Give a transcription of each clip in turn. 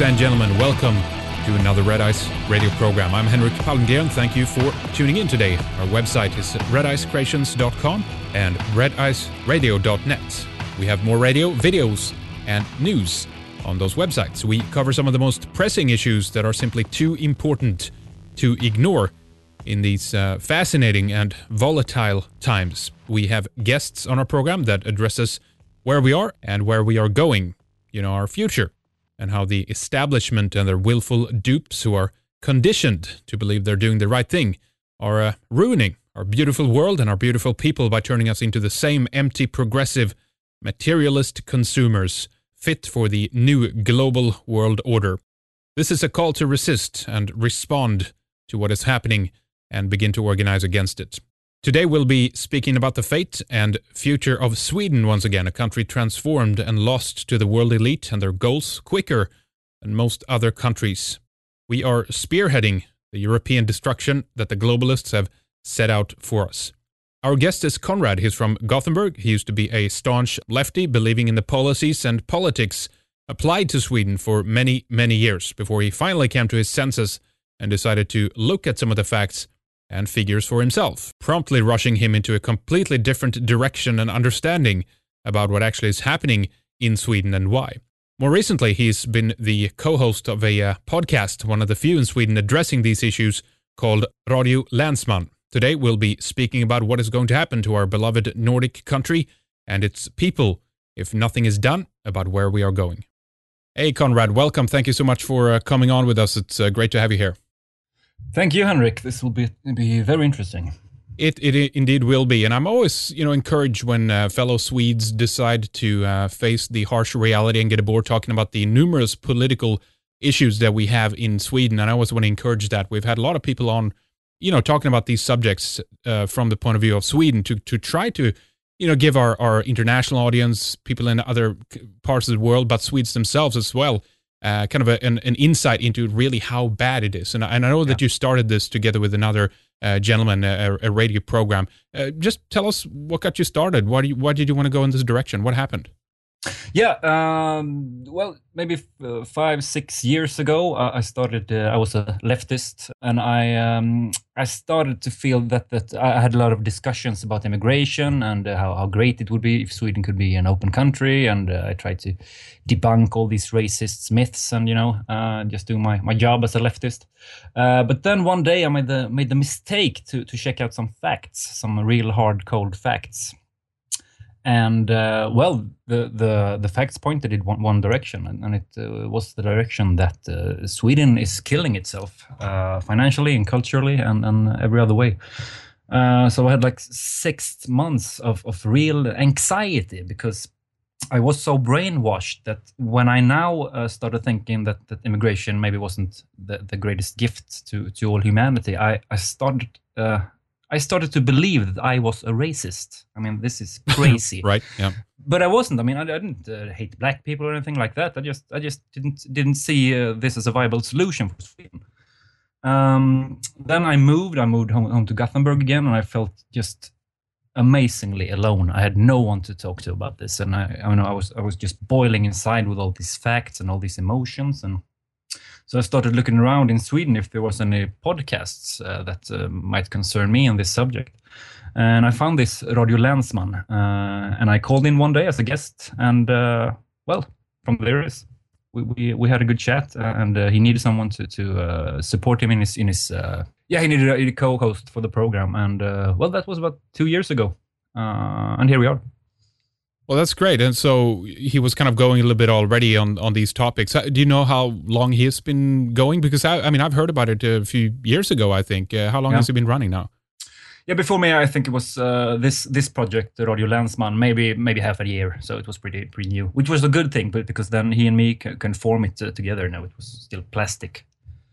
Ladies and gentlemen, welcome to another Red Ice radio program. I'm Henrik Palmgren. Thank you for tuning in today. Our website is redicecreations.com and rediceradio.net. We have more radio, videos, and news on those websites. We cover some of the most pressing issues that are simply too important to ignore in these uh, fascinating and volatile times. We have guests on our program that addresses where we are and where we are going, you know, our future and how the establishment and their willful dupes who are conditioned to believe they're doing the right thing are uh, ruining our beautiful world and our beautiful people by turning us into the same empty, progressive, materialist consumers fit for the new global world order. This is a call to resist and respond to what is happening and begin to organize against it. Today we'll be speaking about the fate and future of Sweden once again, a country transformed and lost to the world elite and their goals quicker than most other countries. We are spearheading the European destruction that the globalists have set out for us. Our guest is Conrad. He's from Gothenburg. He used to be a staunch lefty, believing in the policies and politics applied to Sweden for many, many years before he finally came to his senses and decided to look at some of the facts and figures for himself, promptly rushing him into a completely different direction and understanding about what actually is happening in Sweden and why. More recently, he's been the co host of a uh, podcast, one of the few in Sweden addressing these issues, called Radio Länsman. Today, we'll be speaking about what is going to happen to our beloved Nordic country and its people if nothing is done about where we are going. Hey, Conrad, welcome. Thank you so much for uh, coming on with us. It's uh, great to have you here. Thank you, Henrik. This will be be very interesting. It, it indeed will be, and I'm always you know encouraged when uh, fellow Swedes decide to uh, face the harsh reality and get aboard talking about the numerous political issues that we have in Sweden. And I always want to encourage that. We've had a lot of people on, you know, talking about these subjects uh, from the point of view of Sweden to to try to you know give our our international audience, people in other parts of the world, but Swedes themselves as well uh, kind of a, an, an, insight into really how bad it is. And, and I know that you started this together with another uh, gentleman, a, a, radio program. Uh, just tell us what got you started. Why, do you, why did you want to go in this direction? What happened? Yeah, um, well, maybe uh, five, six years ago, uh, I started. Uh, I was a leftist, and I um, I started to feel that that I had a lot of discussions about immigration and uh, how, how great it would be if Sweden could be an open country, and uh, I tried to debunk all these racist myths, and you know, uh, just do my, my job as a leftist. but then one day, I made the made the mistake to to check out some facts, some real hard cold facts and uh, well, the, the the facts pointed in one, one direction, and, and it uh, was the direction that uh, Sweden is killing itself uh, financially and culturally and, and every other way. Uh, so I had like six months of, of real anxiety because I was so brainwashed that when I now uh, started thinking that, that immigration maybe wasn't the, the greatest gift to, to all humanity, I, I started I started to believe that I was a racist. I mean, this is crazy, right? Yeah. But I wasn't. I mean, I, I didn't uh, hate black people or anything like that. I just, I just didn't didn't see uh, this as a viable solution for Sweden. Um, then I moved. I moved home, home to Gothenburg again, and I felt just amazingly alone. I had no one to talk to about this, and I, I know I was, I was just boiling inside with all these facts and all these emotions, and so I started looking around in Sweden if there was any podcasts uh, that uh, might concern me on this subject. And I found this Radio Länsman, uh, and I called in one day as a guest, and uh, well, from there is we, we, we had a good chat, and uh, he needed someone to to support him in his in his yeah he needed a, a co-host for the program, and well that was about two years ago, and here we are. Well, that's great. And so he was kind of going a little bit already on, on these topics. Do you know how long he has been going? Because I, I mean, I've heard about it a few years ago. I think. Uh, how long yeah. has he been running now? Yeah, before me, I think it was uh, this this project, the Radio Länsman, maybe maybe half a year. So it was pretty pretty new, which was a good thing, but because then he and me can, can form it uh, together. Now it was still plastic.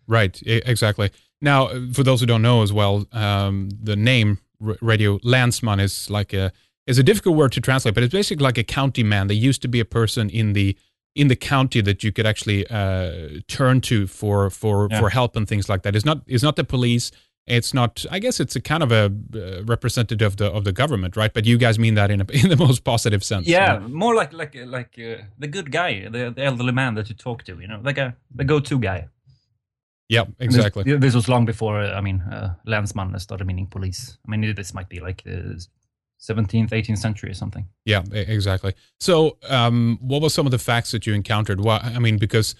Right. Exactly. Now, for those who don't know as well, um, the name Radio Länsman is like a is a difficult word to translate, but it's basically like a county man. There used to be a person in the in the county that you could actually uh, turn to for for yeah. for help and things like that. It's not it's not the police. it's not. I guess it's a kind of a uh, representative of the of the government, right? But you guys mean that in a, in the most positive sense. Yeah, more like like like uh, the good guy, the, the elderly man that you talk to, you know, like a the go-to guy. Yeah, exactly. This, this, was long before. I mean, uh, Länsman started meaning police. I mean, this might be like the 17th, 18th century or something. Yeah, exactly. So, um, what were some of the facts that you encountered? Well, I mean, because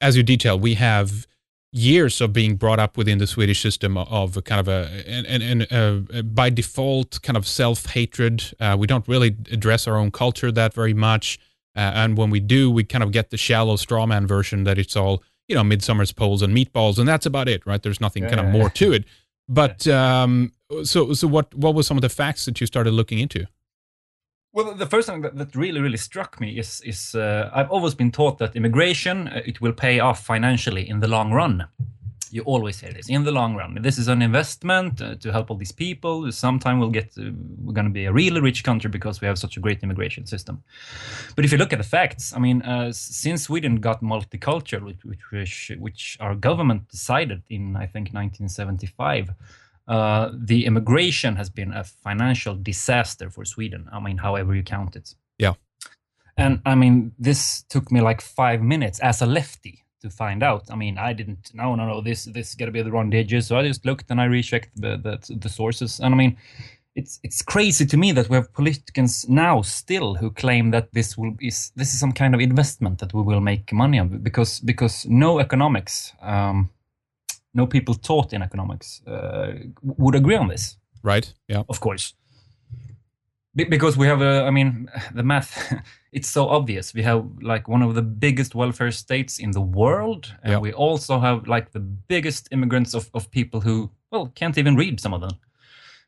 as you detail, we have years of being brought up within the Swedish system of kind of a and and, and uh, by default kind of self hatred. Uh, we don't really address our own culture that very much, uh, and when we do, we kind of get the shallow strawman version that it's all you know midsummer's poles and meatballs, and that's about it, right? There's nothing kind of more to it. But um, so so what what were some of the facts that you started looking into? Well, the first thing that, that really, really struck me is is uh, I've always been taught that immigration uh, it will pay off financially in the long run. You always say this in the long run. This is an investment uh, to help all these people. Sometime we'll get uh, we're going to be a really rich country because we have such a great immigration system. But if you look at the facts, I mean, uh, since Sweden got multicultural, which, which which our government decided in I think 1975 uh, the immigration has been a financial disaster for Sweden. I mean, however you count it. Yeah. And I mean, this took me like five minutes as a lefty to find out. I mean, I didn't. No, no, no. This this is got to be the wrong digits. So I just looked and I rechecked the, the the sources. And I mean, it's it's crazy to me that we have politicians now still who claim that this will is this is some kind of investment that we will make money on because because no economics. Um, no people taught in economics uh, would agree on this. Right. Yeah. Of course. Be- because we have a, I mean, the math, it's so obvious. We have like one of the biggest welfare states in the world. And yeah. we also have like the biggest immigrants of, of people who, well, can't even read some of them.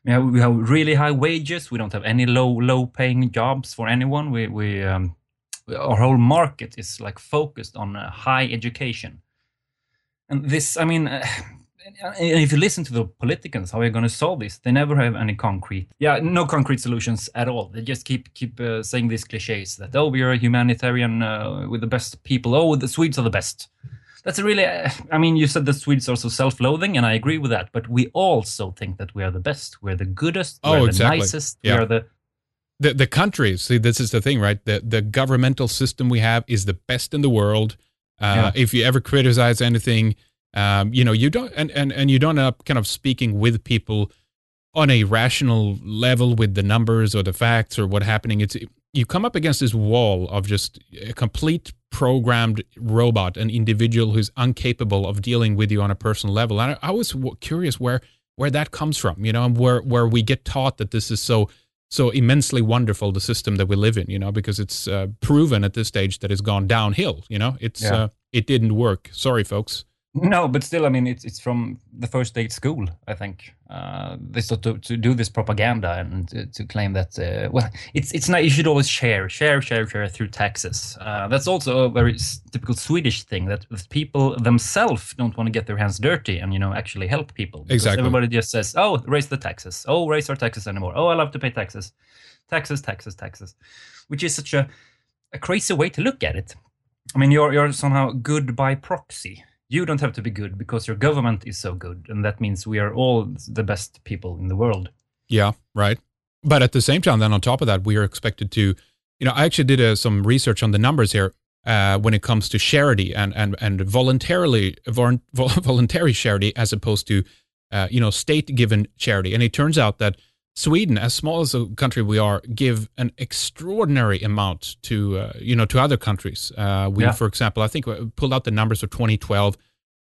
We have, we have really high wages. We don't have any low low paying jobs for anyone. We, we um, our whole market is like focused on uh, high education and this, I mean, uh, if you listen to the politicians, how are you going to solve this? They never have any concrete, yeah, no concrete solutions at all. They just keep keep uh, saying these cliches that oh, we are a humanitarian uh, with the best people. Oh, the Swedes are the best. That's really, uh, I mean, you said the Swedes are so self-loathing, and I agree with that. But we also think that we are the best. We're the goodest. Oh, we're exactly. the nicest. Yeah. We are the the the countries. See, this is the thing, right? The the governmental system we have is the best in the world. Uh, yeah. If you ever criticize anything, um, you know, you don't, and, and, and you don't end up kind of speaking with people on a rational level with the numbers or the facts or what happening. It's, you come up against this wall of just a complete programmed robot, an individual who's incapable of dealing with you on a personal level. And I, I was curious where, where that comes from, you know, and where, where we get taught that this is so, so immensely wonderful the system that we live in you know because it's uh, proven at this stage that it's gone downhill you know it's yeah. uh, it didn't work sorry folks no, but still, I mean, it's it's from the first day at school. I think uh, they start to, to do this propaganda and to, to claim that uh, well, it's it's not. You should always share, share, share, share through taxes. Uh, that's also a very typical Swedish thing that people themselves don't want to get their hands dirty and you know actually help people. Exactly. Everybody just says, "Oh, raise the taxes. Oh, raise our taxes anymore. Oh, I love to pay taxes, taxes, taxes, taxes," which is such a a crazy way to look at it. I mean, you're you're somehow good by proxy you don't have to be good because your government is so good and that means we are all the best people in the world. Yeah right. But at the same time then on top of that we are expected to you know i actually did uh, some research on the numbers here uh, when it comes to charity and and and voluntarily voluntary charity as opposed to uh, you know state given charity. And it turns out that Sweden, as small as a country we are, give an extraordinary amount to uh, you know to other countries. Uh, we, yeah. for example, I think we pulled out the numbers of 2012.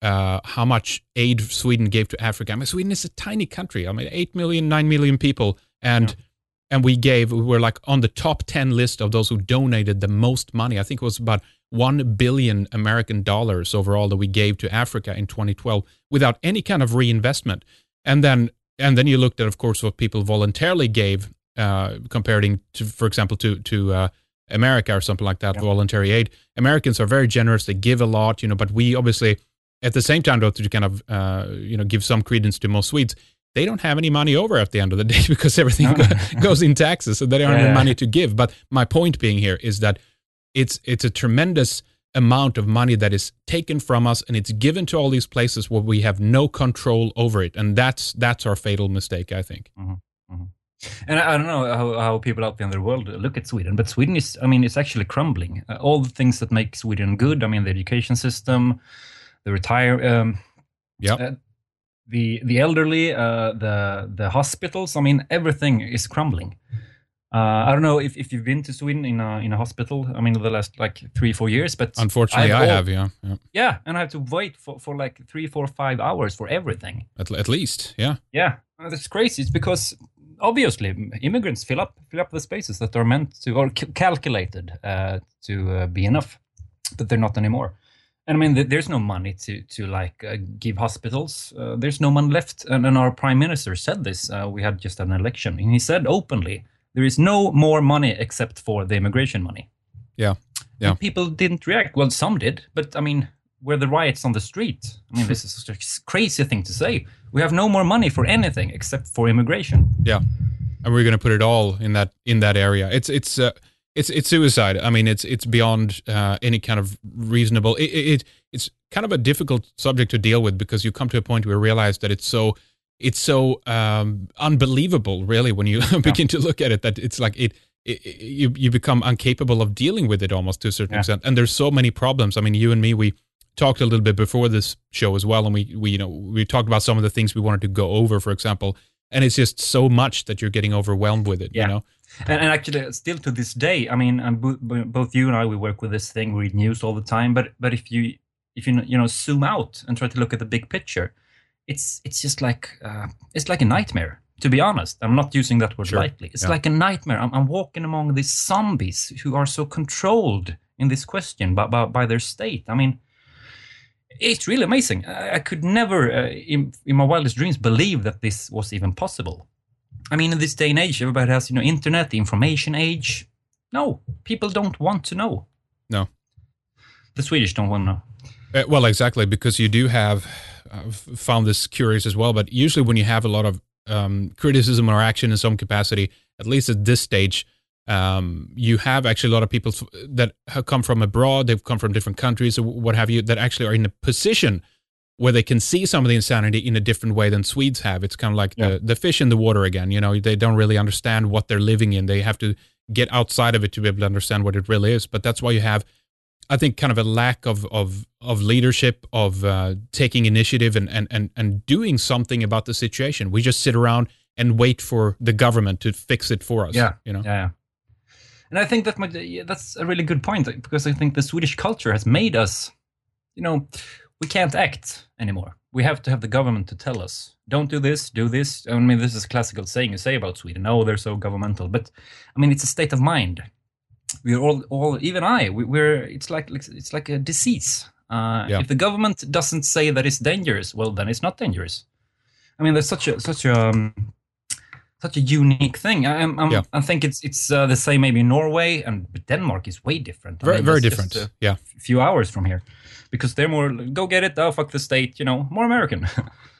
Uh, how much aid Sweden gave to Africa? I mean, Sweden is a tiny country. I mean, eight million, nine million people, and yeah. and we gave we were like on the top ten list of those who donated the most money. I think it was about one billion American dollars overall that we gave to Africa in 2012 without any kind of reinvestment. And then and then you looked at, of course, what people voluntarily gave, uh, comparing to, for example, to to uh, America or something like that, yeah. voluntary aid. Americans are very generous; they give a lot, you know. But we obviously, at the same time, though, to kind of uh, you know give some credence to most Swedes, they don't have any money over at the end of the day because everything no. goes in taxes, so they don't yeah. have money to give. But my point being here is that it's it's a tremendous amount of money that is taken from us and it's given to all these places where we have no control over it. And that's that's our fatal mistake i think. Mm-hmm. Mm-hmm. and I, I, don't know how, how people out there in the world look at sweden but sweden is i mean it's actually crumbling. Uh, all the things that make sweden good i mean the education system the retire um, yeah uh, the the elderly uh, the the hospitals i mean everything is crumbling uh, I don't know if, if you've been to Sweden in a in a hospital. I mean, the last like three four years, but unfortunately, I have. Yeah, yeah, yeah, and I have to wait for, for like three four five hours for everything. At, at least, yeah, yeah, that's crazy. It's because obviously immigrants fill up fill up the spaces that are meant to or c- calculated uh, to uh, be enough, but they're not anymore. And I mean, there's no money to to like uh, give hospitals. Uh, there's no money left, and, and, our prime minister said this. Uh, we had just an election, and he said openly there is no more money except for the immigration money. Yeah. Yeah. And people didn't react. Well, some did, but I mean, were the riots on the street? I mean, this is such a crazy thing to say. We have no more money for anything except for immigration. Yeah, and we're going to put it all in that in that area. It's it's uh, it's it's suicide. I mean, it's it's beyond uh, any kind of reasonable. It, it it's kind of a difficult subject to deal with because you come to a point where you realize that it's so it's so um, unbelievable, really, when you begin to look at it. That it's like it, it, you you become incapable of dealing with it almost to a certain yeah. extent. And there's so many problems. I mean, you and me, we talked a little bit before this show as well, and we we you know we talked about some of the things we wanted to go over, for example. And it's just so much that you're getting overwhelmed with it. Yeah. You know. And, and actually, still to this day, I mean, both you and I, we work with this thing, we read news all the time. But but if you if you you know zoom out and try to look at the big picture, it's it's just like uh, it's like a nightmare. To be honest, I'm not using that word sure. lightly. It's yeah. like a nightmare. I'm, I'm, walking among these zombies who are so controlled in this question by, by, by their state. I mean, it's really amazing. I, I could never, uh, in, in my wildest dreams, believe that this was even possible. I mean, in this day and age, everybody has, you know, internet, the information age. No, people don't want to know. No. The Swedish don't want to know. Uh, well, exactly, because you do have I've found this curious as well. But usually, when you have a lot of um, criticism or action in some capacity, at least at this stage, um, you have actually a lot of people that have come from abroad. They've come from different countries or what have you that actually are in a position where they can see some of the insanity in a different way than Swedes have. It's kind of like yeah. the, the fish in the water again. You know, they don't really understand what they're living in. They have to get outside of it to be able to understand what it really is. But that's why you have I think kind of a lack of of of leadership, of uh, taking initiative and, and and and doing something about the situation. We just sit around and wait for the government to fix it for us. Yeah, you know. Yeah, yeah. And I think that my, that's a really good point because I think the Swedish culture has made us, you know, we can't act anymore. We have to have the government to tell us, don't do this, do this. I mean, this is a classical saying you say about Sweden. Oh, they're so governmental, but I mean, it's a state of mind we're all, all even I, we, are it's like it's like a disease. Uh, yeah. If the government doesn't say that it's dangerous, well, then it's not dangerous. I mean, there's such a such a um, such a unique thing. I, I'm, yeah. I think it's it's uh, the same maybe in Norway and Denmark is way different. Very I mean, very different. A yeah, few hours from here, because they're more go get it. Oh fuck the state, you know, more American.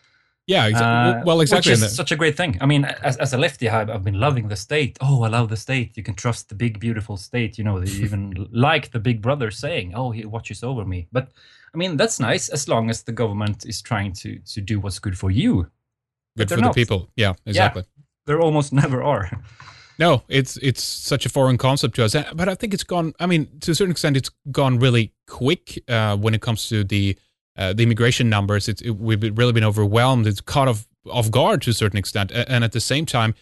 Yeah, exactly. Uh, well, exactly. Which is such a great thing. I mean, as, as a lefty, I've, I've, been loving the state. Oh, I love the state. You can trust the big, beautiful state. You know, you even like the big brother saying, "Oh, he watches over me." But I mean, that's nice as long as the government is trying to to do what's good for you. Good for not. the people. Yeah, exactly. Yeah, there almost never are. No, it's it's such a foreign concept to us, but I think it's gone. I mean, to a certain extent, it's gone really quick uh, when it comes to the uh, the immigration numbers, it, we've really been overwhelmed. It's caught off, off guard to a certain extent. And at the same time,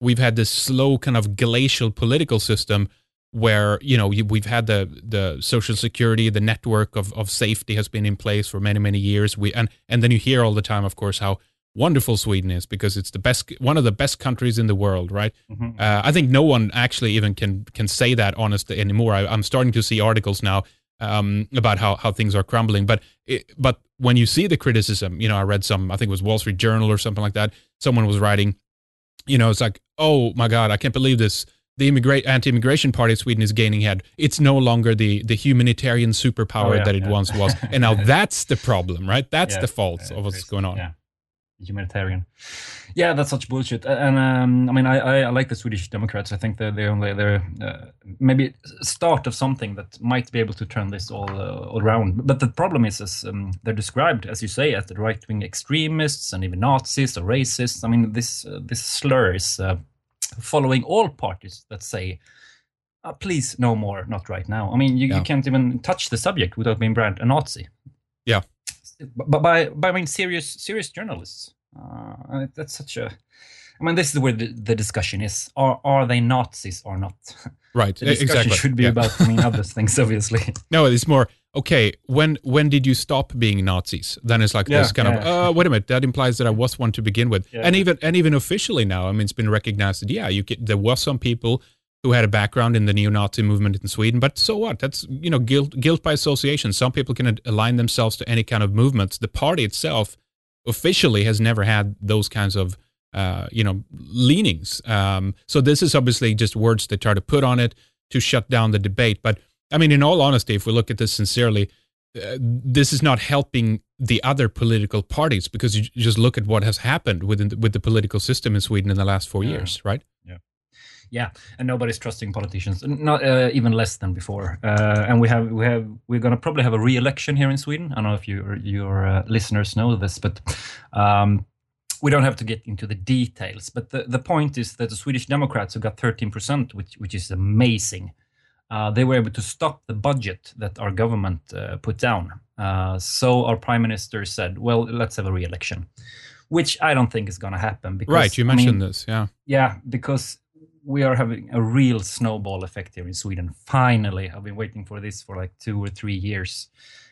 we've had this slow kind of glacial political system where, you know, we've had the, the social security, the network of, of safety has been in place for many, many years. We, and, and then you hear all the time, of course, how wonderful Sweden is because it's the best, one of the best countries in the world, right? Mm-hmm. Uh, I think no one actually even can, can say that honestly anymore. I, I'm starting to see articles now um, about how, how things are crumbling. But it, but when you see the criticism, you know, I read some, I think it was Wall Street Journal or something like that. Someone was writing, you know, it's like, oh my God, I can't believe this. The immigrate anti-immigration party of Sweden is gaining head. It's no longer the the humanitarian superpower oh, yeah, that it yeah. once was, and now that's the problem, right? That's yeah, the fault of what's going on. Humanitarian. Yeah, that's such bullshit. And um, I mean, I, I, I, like the Swedish Democrats. I think they're they only they're uh, maybe start of something that might be able to turn this all uh, all around. But the problem is, is um, they're described, as you say, as the right wing extremists and even Nazis or racists. I mean, this uh, this slur is uh, following all parties that say. Uh, please, no more, not right now. I mean, you, yeah. you can't even touch the subject without being branded a Nazi. Yeah, but by, by I mean serious serious journalists. Uh, that's such a. I mean, this is where the, the, discussion is: are are they Nazis or not? Right. the discussion exactly. should be yeah. about I mean other things, obviously. No, it's more okay. When when did you stop being Nazis? Then it's like yeah, this kind yeah. of uh, wait a minute. That implies that I was one to begin with, and even and even officially now, I mean, it's been recognized that yeah, you there were some people who had a background in the neo-Nazi movement in Sweden. But so what? That's you know guilt guilt by association. Some people can align themselves to any kind of movements. The party itself officially has never had those kinds of uh, you know leanings. Um, so this is obviously just words they try to put on it to shut down the debate. But I mean, in all honesty, if we look at this sincerely, uh, this is not helping the other political parties because you just look at what has happened within the, with the political system in Sweden in the last four yeah. years, right? Yeah yeah, and nobody's trusting politicians, not uh, even less than before. Uh, and we have we have we're going to probably have a re-election here in Sweden. I don't know if you your uh, listeners know this, but um, we don't have to get into the details. But the, the point is that the Swedish Democrats who got 13%, which which is amazing. Uh, they were able to stop the budget that our government uh, put down. Uh, so our prime minister said, "Well, let's have a re-election," which I don't think is going to happen. Because, right, you mentioned I mean, this, yeah, yeah, because we are having a real snowball effect here in Sweden. Finally, I've been waiting for this for like two or three years.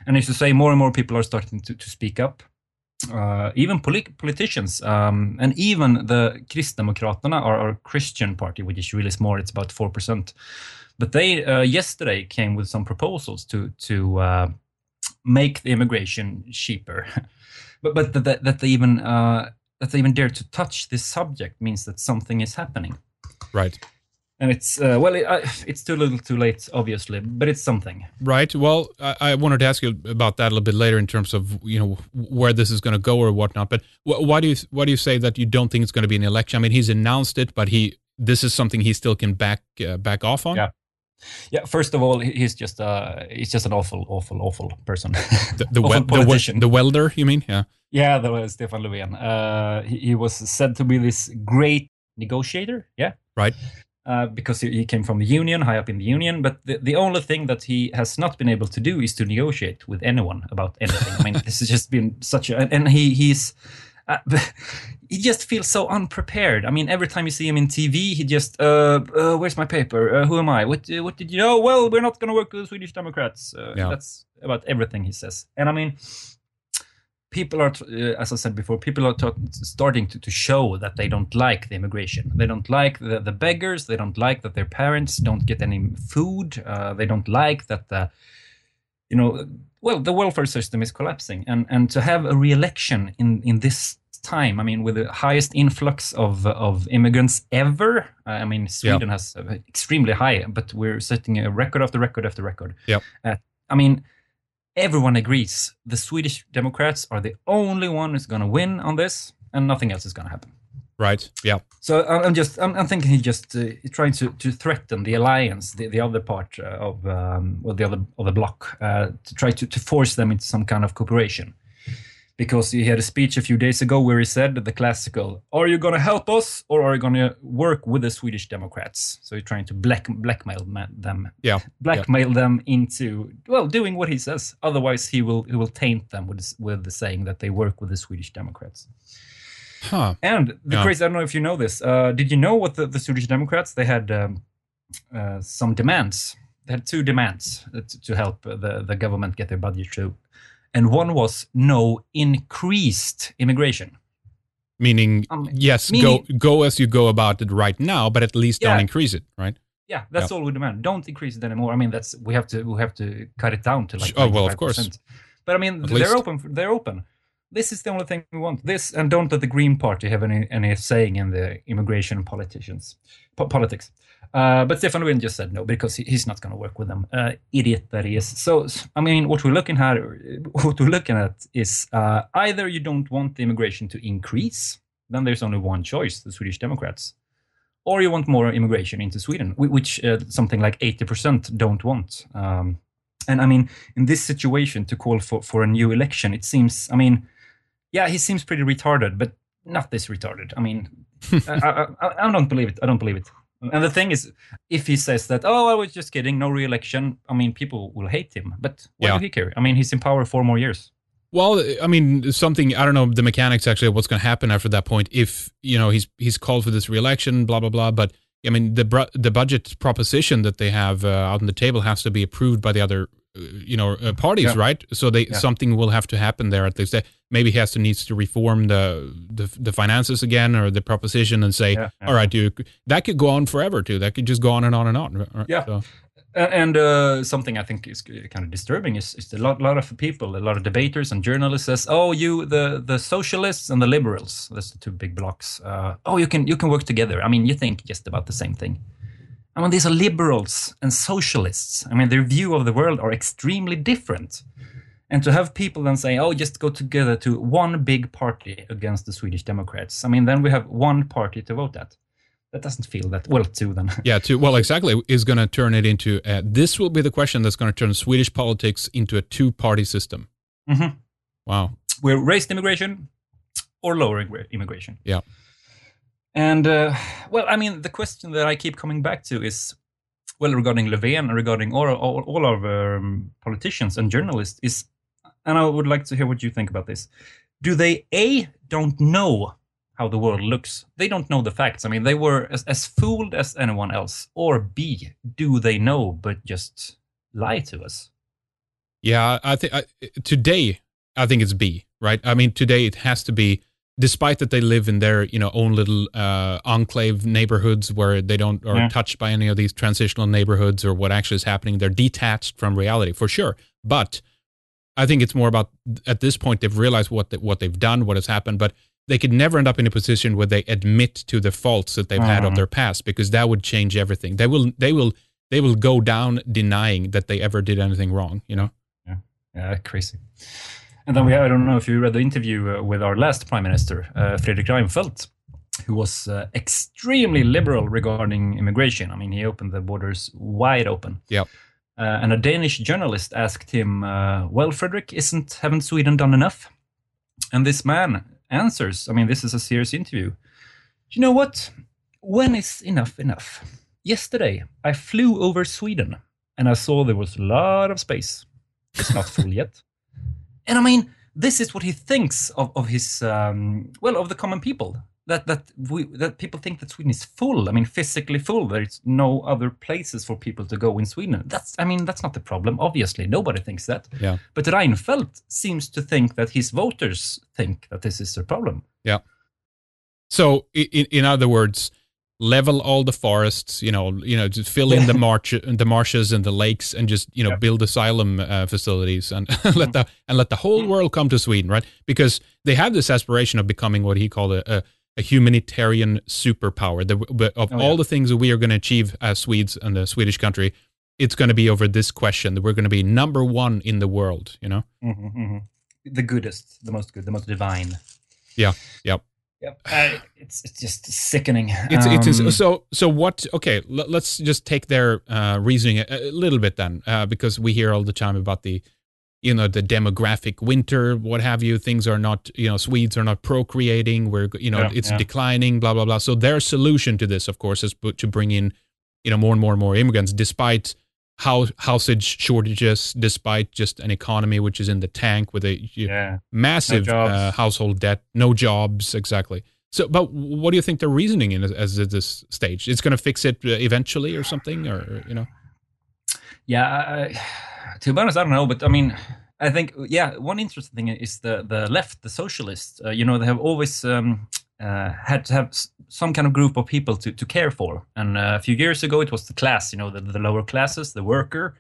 And as you say, more and more people are starting to, to speak up. Uh, even polit- politicians um, and even the Kristdemokraterna are our Christian party, which is really small. It's about four percent. But they uh, yesterday came with some proposals to to uh, make the immigration cheaper. but but that, that they even uh, that they even dare to touch this subject means that something is happening. Right. And it's uh, well, it, it's too little, too late, obviously, but it's something. Right. Well, I, I, wanted to ask you about that a little bit later in terms of you know where this is going to go or whatnot. But wh- why do you why do you say that you don't think it's going to be an election? I mean, he's announced it, but he this is something he still can back uh, back off on. Yeah. Yeah, first of all, he's just uh, he's just an awful, awful, awful person. The, the, awful the, the, welder, you mean? Yeah. Yeah, that was Stefan Löfven. Uh, he, he, was said to be this great negotiator. Yeah, right. Uh, because he, he, came from the union, high up in the union. But the, the only thing that he has not been able to do is to negotiate with anyone about anything. I mean, this has just been such a, and he he's. Uh, he just feels so unprepared. I mean, every time you see him in TV, he just, uh, uh where's my paper? Uh, who am I? What, what did you know? Well, we're not going to work with the Swedish Democrats. Uh, yeah. That's about everything he says. And I mean, people are, uh, as I said before, people are t- starting to, to, show that they don't like the immigration. They don't like the, the beggars. They don't like that their parents don't get any food. Uh, they don't like that the, you know, well, the welfare system is collapsing. And and to have a re-election in in this time, I mean, with the highest influx of of immigrants ever. I mean, Sweden yeah. has extremely high, but we're setting a record after record after record. Yeah. Uh, I mean everyone agrees the Swedish Democrats are the only one who's going to win on this, and nothing else is going to happen. Right. Yeah. So I'm just I'm, I'm thinking he's just uh, trying to, to threaten the alliance, the, the other part uh, of um, well the other of the bloc, uh, to try to, to force them into some kind of cooperation because he had a speech a few days ago where he said the classical, "Are you going to help us, or are you going to work with the Swedish Democrats?" So he's trying to black blackmail them, yeah, blackmail yeah. them into well doing what he says. Otherwise, he will he will taint them with with the saying that they work with the Swedish Democrats. Huh. And the yeah. crazy, I don't know if you know this. Uh, did you know what the, the Swedish Democrats they had um, uh, some demands? They had two demands to, to help the the government get their budget through and one was no increased immigration. Meaning, um, yes, meaning, go go as you go about it right now, but at least yeah. don't increase it, right? Yeah, that's yeah. all we demand. Don't increase it anymore. I mean, that's we have to we have to cut it down to like. Oh well, of course. But I mean, at they're least. open. They're open. This is the only thing we want. This, and don't let the Green Party have any any saying in the immigration politicians po- politics. Uh, but Stefan Löfven just said no because he, he's not going to work with them. Uh, idiot that he is. So, I mean, what we're looking at, what we're looking at is uh, either you don't want the immigration to increase, then there's only one choice: the Swedish Democrats, or you want more immigration into Sweden, which uh, something like 80% don't want. Um, and I mean, in this situation, to call for for a new election, it seems. I mean, yeah, he seems pretty retarded, but not this retarded. I mean, I, I, I don't believe it. I don't believe it. And the thing is, if he says that, oh, I was just kidding, no re-election, I mean, people will hate him. But why Yeah. do he care? I mean, he's in power four more years. Well, I mean, something I don't know the mechanics actually of what's going to happen after that point. If you know he's he's called for this reelection, blah blah blah. But I mean, the the budget proposition that they have uh, out on the table has to be approved by the other, you know, uh, parties, Yeah. right? So they Yeah. something will have to happen there at least. Maybe he has to needs to reform the the, the finances again or the proposition and say, Yeah, all right, dude, that could go on forever too. That could just go on and on and on. right? Yeah. So, And uh, something I think is kind of disturbing is, is a lot, lot of people, a lot of debaters and journalists says, "Oh, you the the socialists and the liberals, that's the two big blocks. Uh, oh, you can you can work together. I mean, you think just about the same thing. I mean, these are liberals and socialists. I mean, their view of the world are extremely different. And to have people then say, "Oh, just go together to one big party against the Swedish Democrats," I mean, then we have one party to vote at. That doesn't feel that well, too. Then Yeah, to well, exactly is going to turn it into. Uh, this will be the question that's going to turn Swedish politics into a two-party system. Mhm. Wow. we're raised immigration or lower immig- immigration. Yeah. And uh, well, I mean, the question that I keep coming back to is, well, regarding Löfven and regarding all, all, all of um, politicians and journalists is, and I would like to hear what you think about this. Do they a don't know how the world looks? They don't know the facts. I mean, they were as, as fooled as anyone else. Or b do they know but just lie to us? Yeah, I think today I think it's B, right? I mean, today it has to be, despite that they live in their you know own little uh, enclave neighborhoods where they don't are Yeah. touched by any of these transitional neighborhoods or what actually is happening. They're detached from reality for sure, but I think it's more about at this point they've realized what they, what they've done, what has happened, but they could never end up in a position where they admit to the faults that they've had of Mhm. their past because that would change everything. They will they will they will go down denying that they ever did anything wrong. You know. Yeah, crazy. And then we, I don't know if you read the interview uh, with our last prime minister, uh, Fredrik Reinfeldt, who was uh, extremely liberal regarding immigration. I mean, he opened the borders wide open. Yep. Uh, and a Danish journalist asked him, uh, "Well, Frederick, isn't haven't Sweden done enough?" And this man answers. I mean, this is a serious interview. You know what? When is enough enough? Yesterday, I flew over Sweden and I saw there was a lot of space. It's not full yet. And I mean, this is what he thinks of, of his um, well of the common people. That that we that people think that Sweden is full. I mean, physically full. There's no other places for people to go in Sweden. That's I mean, that's not the problem. Obviously, nobody thinks that. Yeah. But Reinfeldt seems to think that his voters think that this is the problem. Yeah. So, in, in other words, level all the forests. You know, you know, just fill in the march, the marshes and the lakes, and just you know Yeah. build asylum uh, facilities and let the and let the whole world come to Sweden, right? Because they have this aspiration of becoming what he called a. a a humanitarian superpower. The, but of Oh, all yeah. the things that we are going to achieve as Swedes and the Swedish country, it's going to be over this question that we're going to be number one in the world. You know? Mm-hmm, The goodest, the most good, the most divine. Yeah. Yep. Yep. Uh, it's it's just sickening. It's it Um, is so so what? Okay, l- let's just take their uh, reasoning a, a little bit then, uh, because we hear all the time about the, you know, the demographic winter, what have you. Things are not, you know, Swedes are not procreating. We're, you know, Yeah, it's yeah. declining. Blah blah blah. So their solution to this, of course, is to bring in, you know, more and more and more immigrants, despite how housage shortages, despite just an economy which is in the tank with a Yeah. massive jobs. uh, household debt, no jobs, exactly. So, but what do you think the reasoning in as, as at this stage? It's going to fix it uh, eventually, or something, or you know? Yeah, I- to be honest, I don't know, but I mean, I think yeah, one interesting thing is the the left, the socialists. Uh, you know, they have always um, uh, had to have s- some kind of group of people to, to care for. And uh, a few years ago, it was the class. You know, the, the lower classes, the worker.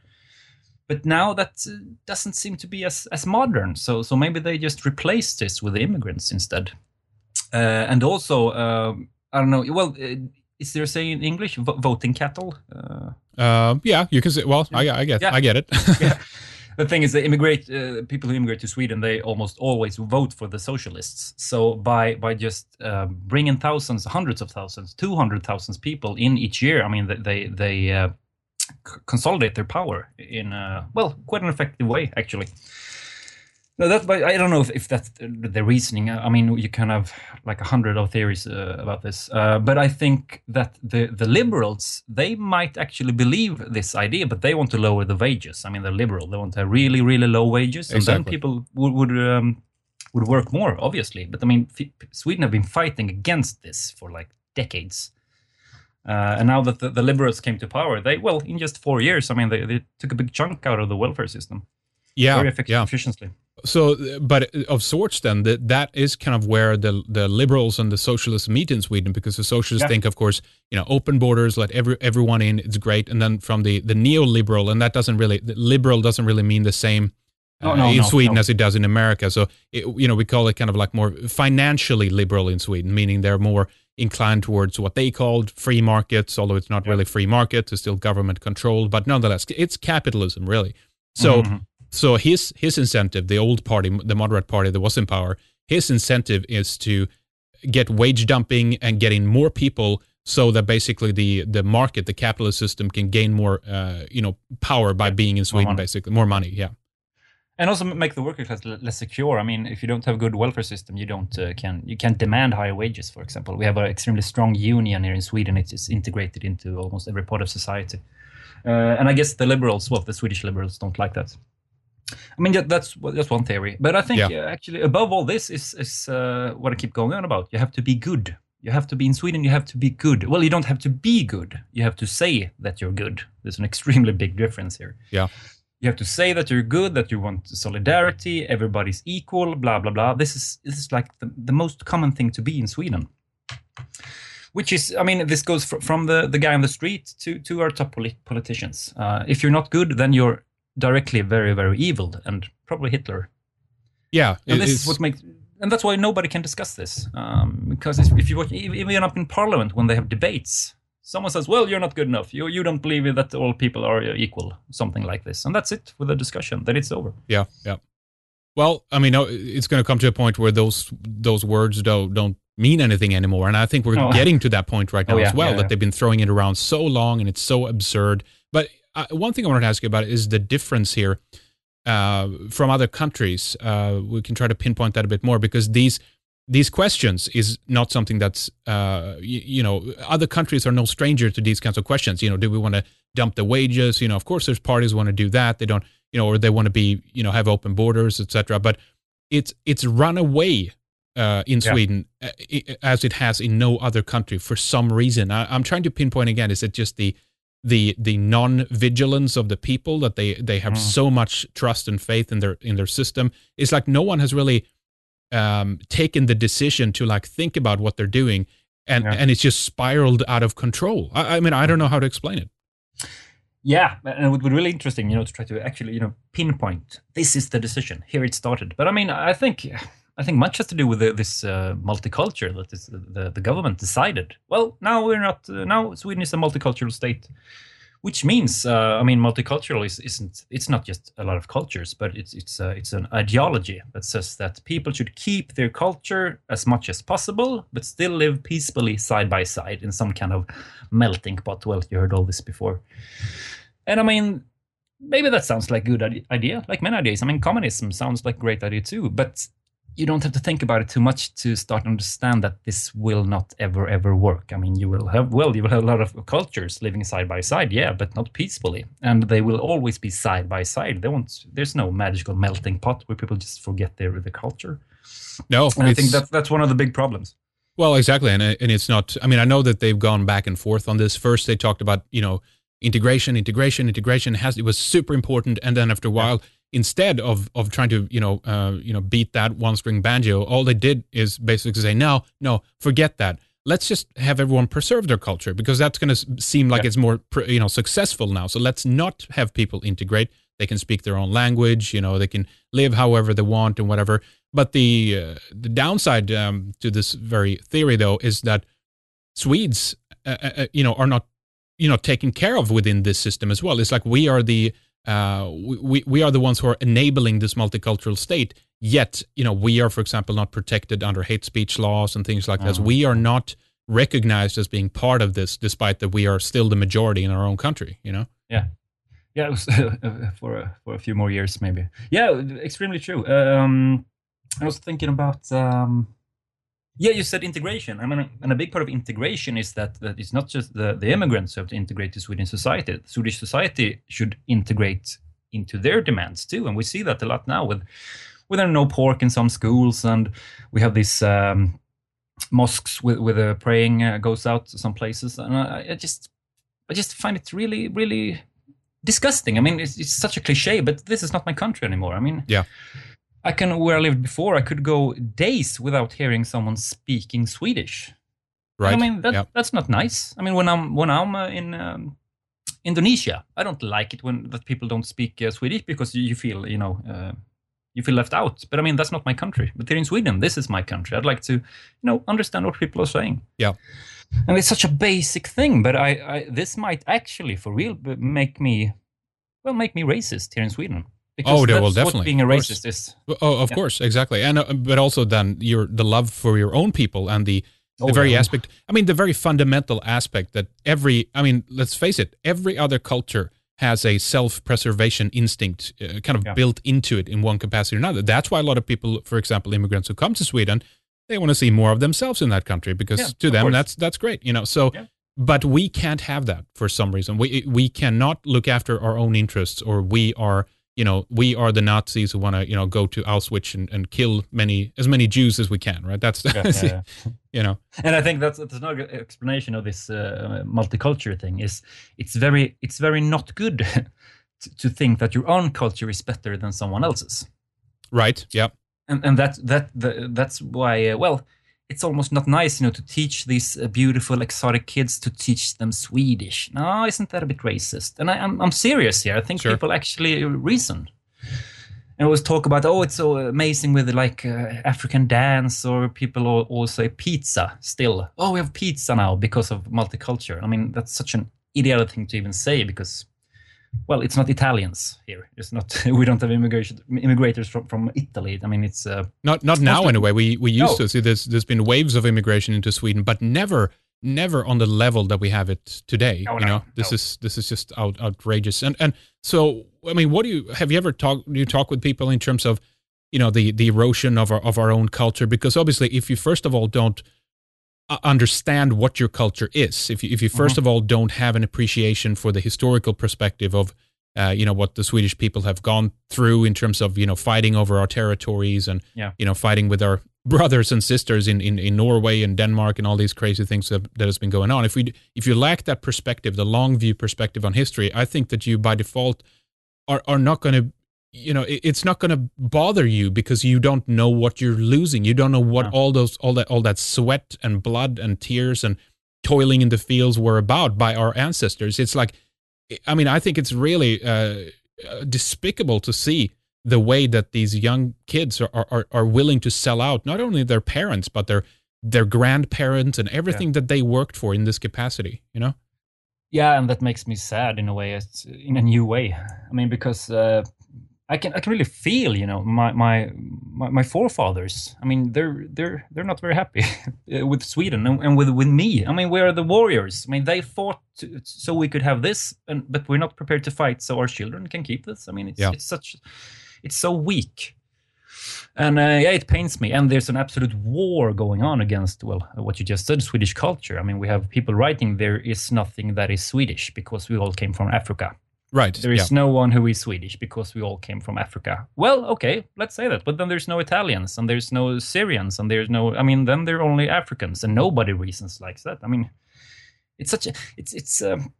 but now that uh, doesn't seem to be as as modern. So so maybe they just replaced this with the immigrants instead. Uh, and also, um, I don't know. Well, uh, is there a saying in English? Voting cattle. Uh, Uh, yeah, you can say. Well, I, I get, Yeah. I get it. yeah. The thing is, the immigrate uh, people who immigrate to Sweden, they almost always vote for the socialists. So by by just uh, bringing thousands, hundreds of thousands, two hundred thousands people in each year, I mean, they they, uh, consolidate their power in uh, well, quite an effective way, actually. No, that but I don't know if, if that's the reasoning. I mean, you can have like a hundred of theories uh, about this, uh, but I think that the the liberals they might actually believe this idea, but they want to lower the wages. I mean, they're liberal; they want to have really really low wages, and then people would would um, would work more, obviously. But I mean, Sweden have been fighting against this for like decades. Uh, and now that the, the liberals came to power, they well, in just four years, I mean, they, they took a big chunk out of the welfare system yeah, very effective, yeah. So, but of sorts, then that that is kind of where the the liberals and the socialists meet in Sweden, because the socialists Yeah. think, of course, you know, open borders, let every everyone in, it's great, and then from the the neoliberal, and that doesn't really the liberal doesn't really mean the same. Uh, no, in no, Sweden no. as it does in America. So, it, you know, we call it kind of like more financially liberal in Sweden, meaning they're more inclined towards what they called free markets, although it's not really free market, it's still government controlled, but nonetheless, it's capitalism, really. So, Mhm. So his his incentive, the old party, the moderate party that was in power, his incentive is to get wage dumping and getting more people so that basically the the market, the capitalist system can gain more uh, you know power by being in Sweden, money. basically more money. Yeah, and also make the worker class less secure. I mean, if you don't have a good welfare system, you don't uh, can you can't demand higher wages. For example, we have an extremely strong union here in Sweden. It is integrated into almost every part of society, uh, and I guess the liberals, well, the Swedish liberals, don't like that. I mean, that, that's that's one theory, but I think Yeah. actually above all this is is uh, what I keep going on about. You have to be good. You have to be in Sweden. You have to be good. Well, you don't have to be good. You have to say that you're good. There's an extremely big difference here. yeah, You have to say that you're good, that you want solidarity, everybody's equal, blah blah blah. This is this is like the, the most common thing to be in Sweden. Which is, I mean, this goes fr- from the, the guy on the street to to our top poli- politicians. Uh, if you're not good, then you're directly very very evil and probably Hitler. yeah. And this is what makes, and that's why nobody can discuss this. Um, because if you watch, even up in Parliament when they have debates, someone says, "Well, you're not good enough. You you don't believe that all people are equal," something like this, and that's it with the discussion. Then it's over. Yeah, yeah. Well, I mean, it's going to come to a point where those those words don't don't mean anything anymore, and I think we're No. getting to that point right now Oh, yeah, as well. yeah, that they've been throwing it around so long, and it's so absurd. But uh, one thing I wanted to ask you about is the difference here uh, from other countries. Uh, we can try to pinpoint that a bit more because these these questions is not something that's uh, you, you know other countries are no stranger to these kinds of questions. You know, do we want to dump the wages? You know, of course, there's parties want to do that. They don't, you know, or they want to be, you know, have open borders, etc. But it's it's run away uh, in Yeah. Sweden uh, as it has in no other country for some reason. I, I'm trying to pinpoint again. Is it just the the the non-vigilance of the people that they they have Mm. so much trust and faith in their in their system? It's like no one has really um, taken the decision to like think about what they're doing, and Yeah. and it's just spiraled out of control. I, I mean, I don't know how to explain it. Yeah, and it would be really interesting, you know, to try to actually, you know, pinpoint this is the decision. Here it started. But I mean, I think, I think much has to do with the, this uh, multicultural that is, the the government decided. Well, now we're not. Uh, now Sweden is a multicultural state, which means, uh, I mean, multicultural is, isn't. It's not just a lot of cultures, but it's it's uh, it's an ideology that says that people should keep their culture as much as possible, but still live peacefully side by side in some kind of melting pot. Well, you heard all this before. And I mean, maybe that sounds like a good idea, like many ideas. I mean, communism sounds like a great idea too, but you don't have to think about it too much to start to understand that this will not ever, ever work. I mean, you will have, well, you will have a lot of cultures living side by side, yeah, but not peacefully. And they will always be side by side. They won't, there's no magical melting pot where people just forget their, their culture. No, And I think that's, that's one of the big problems. Well, exactly, and and it's not. I mean, I know that they've gone back and forth on this. First, they talked about you know integration, integration, integration has it was super important, and then after a while, instead of of trying to you know uh, you know beat that one string banjo, all they did is basically say no, no, forget that. Let's just have everyone preserve their culture because that's going to seem like Yeah. it's more you know successful now. So let's not have people integrate. they can speak their own language, you know, they can live however they want and whatever. But the uh, the downside um, to this very theory, though, is that Swedes, uh, uh, uh, you know, are not you know taken care of within this system as well. It's like we are the uh, we we are the ones who are enabling this multicultural state. Yet, you know, we are, for example, not protected under hate speech laws and things like mm-hmm. this. We are not recognized as being part of this, despite that we are still the majority in our own country. You know? Yeah, yeah. It was for a, for a few more years, maybe. Yeah, extremely true. Um, I was thinking about. Um, yeah, you said integration. I mean, and a big part of integration is that, that it's not just the, the immigrants who have to integrate to Swedish society. Swedish society should integrate into their demands too, and we see that a lot now with with no pork in some schools, and we have these um, mosques with with a praying uh, goes out to some places, and I, I, just I just find it really really disgusting. I mean, it's, it's such a cliche, but this is not my country anymore. I mean, yeah I can where I lived before, I could go days without hearing someone speaking Swedish. Right. I mean that, that's not nice. I mean when I'm when I'm uh, in um, Indonesia, I don't like it when that people don't speak uh, Swedish because you, you, feel you know uh, you feel left out. But I mean that's not my country. But here in Sweden, this is my country. I'd like to you know understand what people are saying. Yeah. And it's such a basic thing, but I, I this might actually for real make me well make me racist here in Sweden. Because oh, well, definitely. being a racist is. Oh, of yeah. course, exactly, and uh, but also then your the love for your own people and the the oh, very yeah. aspect. I mean, the very fundamental aspect that every. I mean, let's face it. Every other culture has a self-preservation instinct uh, kind of yeah. built into it in one capacity or another. That's why a lot of people, for example, immigrants who come to Sweden, they want to see more of themselves in that country because to them course. that's that's great, you know. So but we can't have that for some reason. We we cannot look after our own interests or we are you know, we are the Nazis who want to, you know, go to Auschwitz and, and kill many as many Jews as we can, right? That's, yeah, yeah, yeah. you know. And I think that's that's another explanation of this uh, multicultural thing is it's very it's very not good to, to think that your own culture is better than someone else's. Right. Yeah. And and that that the, that's why uh, well it's almost not nice, you know, to teach these uh, beautiful exotic kids to teach them Swedish. No, isn't that a bit racist? And I, am I'm, I'm serious here. I think sure. people actually reason. And always talk about, oh, it's so amazing with like uh, African dance, or people always say pizza still. Oh, we have pizza now because of multicultural. I mean, that's such an idiotic thing to even say because well, it's not Italians here. It's not. We don't have immigration immigrators from, from Italy. I mean, it's uh, not not now anyway. We we used no. to see there's there's been waves of immigration into Sweden, but never never on the level that we have it today. No, you know, this no. is this is just out, outrageous. And and so I mean, what do you have you ever talked? Do you talk with people in terms of you know the the erosion of our of our own culture? Because obviously, if you first of all don't understand what your culture is. If you, if you 1st mm-hmm. of all don't have an appreciation for the historical perspective of, uh, you know, what the Swedish people have gone through in terms of, you know, fighting over our territories and, yeah. you know, fighting with our brothers and sisters in, in, in Norway and Denmark and all these crazy things that, that has been going on. If we if you lack that perspective, the long view perspective on history, I think that you by default are are not going to you know it's not going to bother you because you don't know what you're losing you don't know what no. all those all that all that sweat and blood and tears and toiling in the fields were about by our ancestors it's like i mean i think it's really uh, uh, despicable to see the way that these young kids are, are are willing to sell out not only their parents but their their grandparents and everything yeah. that they worked for in this capacity you know yeah and that makes me sad in a way it's in a new way i mean because uh, I can I can really feel you know my my my, my forefathers. I mean they're they're they're not very happy with Sweden and, and, with with me. I mean we are the warriors. I mean they fought to, so we could have this, and but we're not prepared to fight so our children can keep this. I mean it's yeah. it's such it's so weak. And uh, yeah, it pains me. And there's an absolute war going on against, well, what you just said, Swedish culture. I mean, we have people writing there is nothing that is Swedish because we all came from Africa. Right. There is yeah. no one who is Swedish because we all came from Africa. Well, okay, let's say that. But then there's no Italians and there's no Syrians and there's no I mean then there are only Africans and nobody reasons like that. I mean it's such a it's it's um,